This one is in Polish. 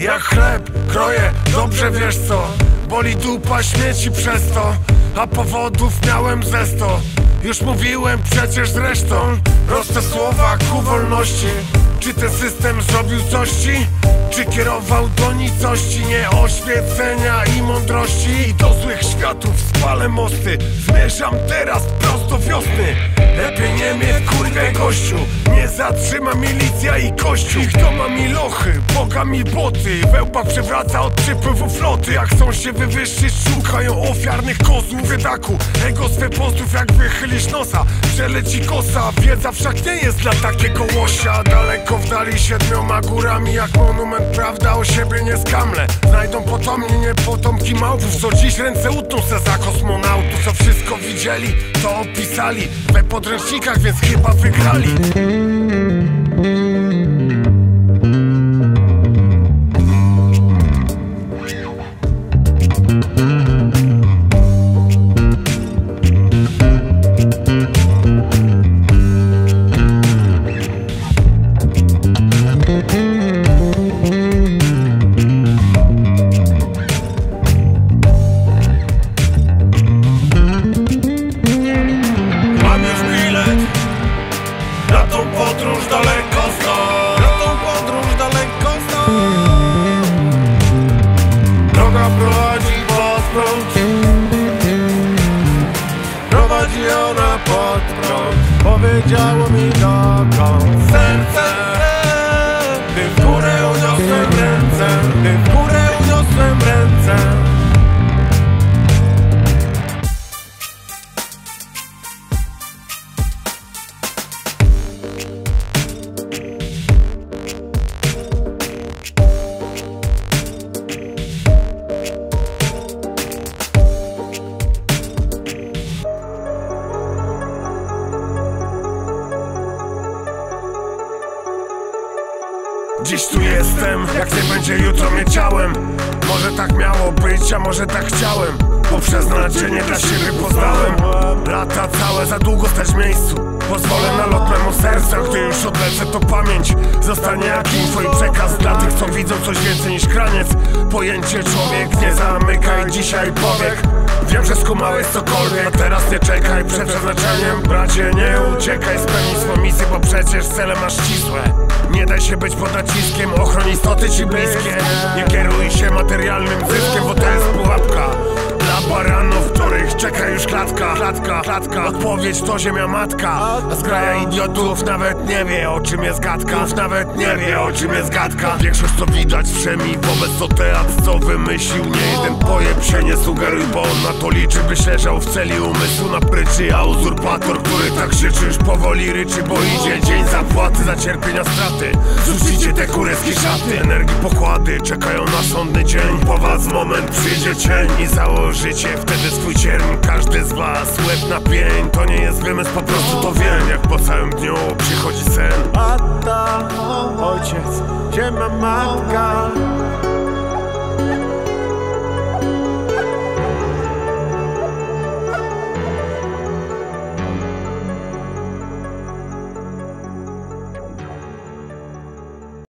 Jak chleb, kroję, dobrze wiesz co? Boli dupa śmieci przez to A powodów miałem ze sto. Już mówiłem przecież zresztą Proste słowa ku wolności. Czy ten system zrobił coś ci? Czy kierował do nicości? Nie oświecenia i mądrości. I do złych światów spalę mosty. Zmierzam teraz prosto wiosny. Lepiej nie mnie kurwę gościu zatrzyma milicja i kościół. Ich to ma mi lochy, boga mi boty. Wełbach przewraca od przypływu floty. Jak chcą się wywyższyć, szukają ofiarnych kozłów. Wydaku, ego swe pozdrów jak wychylisz nosa Przeleci kosa, wiedza wszak nie jest dla takiego łosia. Daleko w dali siedmioma górami jak monument Prawda o siebie nie skamle Znajdą potomni, nie potomki małpów Co dziś ręce utną se za kosmonautów Co wszystko widzieli, to opisali. We podręcznikach, więc chyba wygrali Música Powiedziało mi dokąd Serce Dziś tu jestem, jak nie będzie jutro mnie ciałem Może tak miało być, a może tak chciałem. Bo przeznaczenie dla siebie poznałem. Lata całe, za długo stać w miejscu. Pozwolę na lot memu serca, gdy już odlecę to pamięć Zostanie jak info i przekaz. Dla tych, co widzą coś więcej niż kraniec Pojęcie człowiek, nie zamykaj dzisiaj powiek. Wiem, że skumałeś cokolwiek, a teraz nie czekaj przed przeznaczeniem Bracie, nie uciekaj, spełnij bo przecież cele masz ścisłe. Nie daj się być pod naciskiem, ochroń istoty ci bliskie. Nie kieruj się materialnym zyskiem, bo to jest pułapka. Dla baranów, których czeka już klatka, klatka, klatka. Odpowiedź to ziemia matka. A zgraja idiotów nawet nie wie o czym jest gadka. Nawet nie wie o czym jest gadka. Większość co widać wszemi wobec to teatr co wymyślił. Nie jeden pojeb się nie sugeruj, bo on na to liczy Byś leżał w celi umysłu na pryczy. A uzurpator, który tak krzyczy już powoli ryczy Bo idzie dzień zapłaty za cierpienia straty. Zrzucicie te kurewskie szaty. Energii pokłady czekają na sądny dzień. Po was moment przyjdzie cień I założycie wtedy swój cierń Każdy z was łeb na pień. To nie jest wymysł, po prostu to wiem. Jak po całym dniu przychodzi sen. Tata, ojciec, gdzie ma matka?